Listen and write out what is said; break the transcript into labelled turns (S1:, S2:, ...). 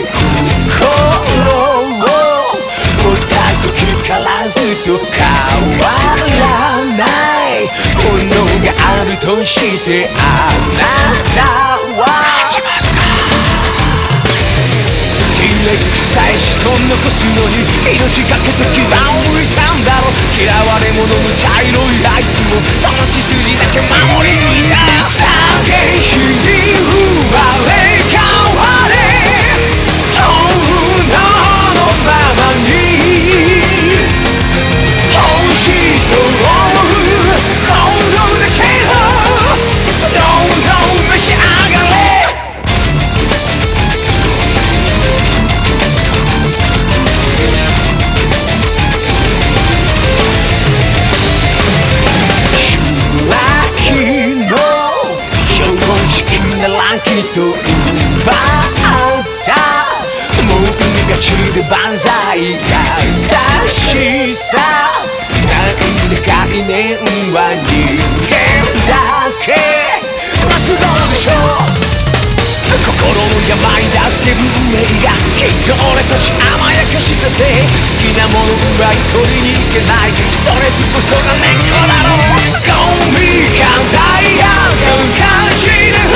S1: 心を歌う時からずっと変わらないものがあるとしてあなたは冷さえ子孫残すのに命かけて牙をむいたんだろう嫌われ者の茶色い愛しさなんだ概念は人間だけ。まっすぐでしょ心の病だって運命がきっと俺たち甘やかしたせい好きなもの奪い取りに行けない。ストレスこそが根っこだろ。うゴミがダイヤ。が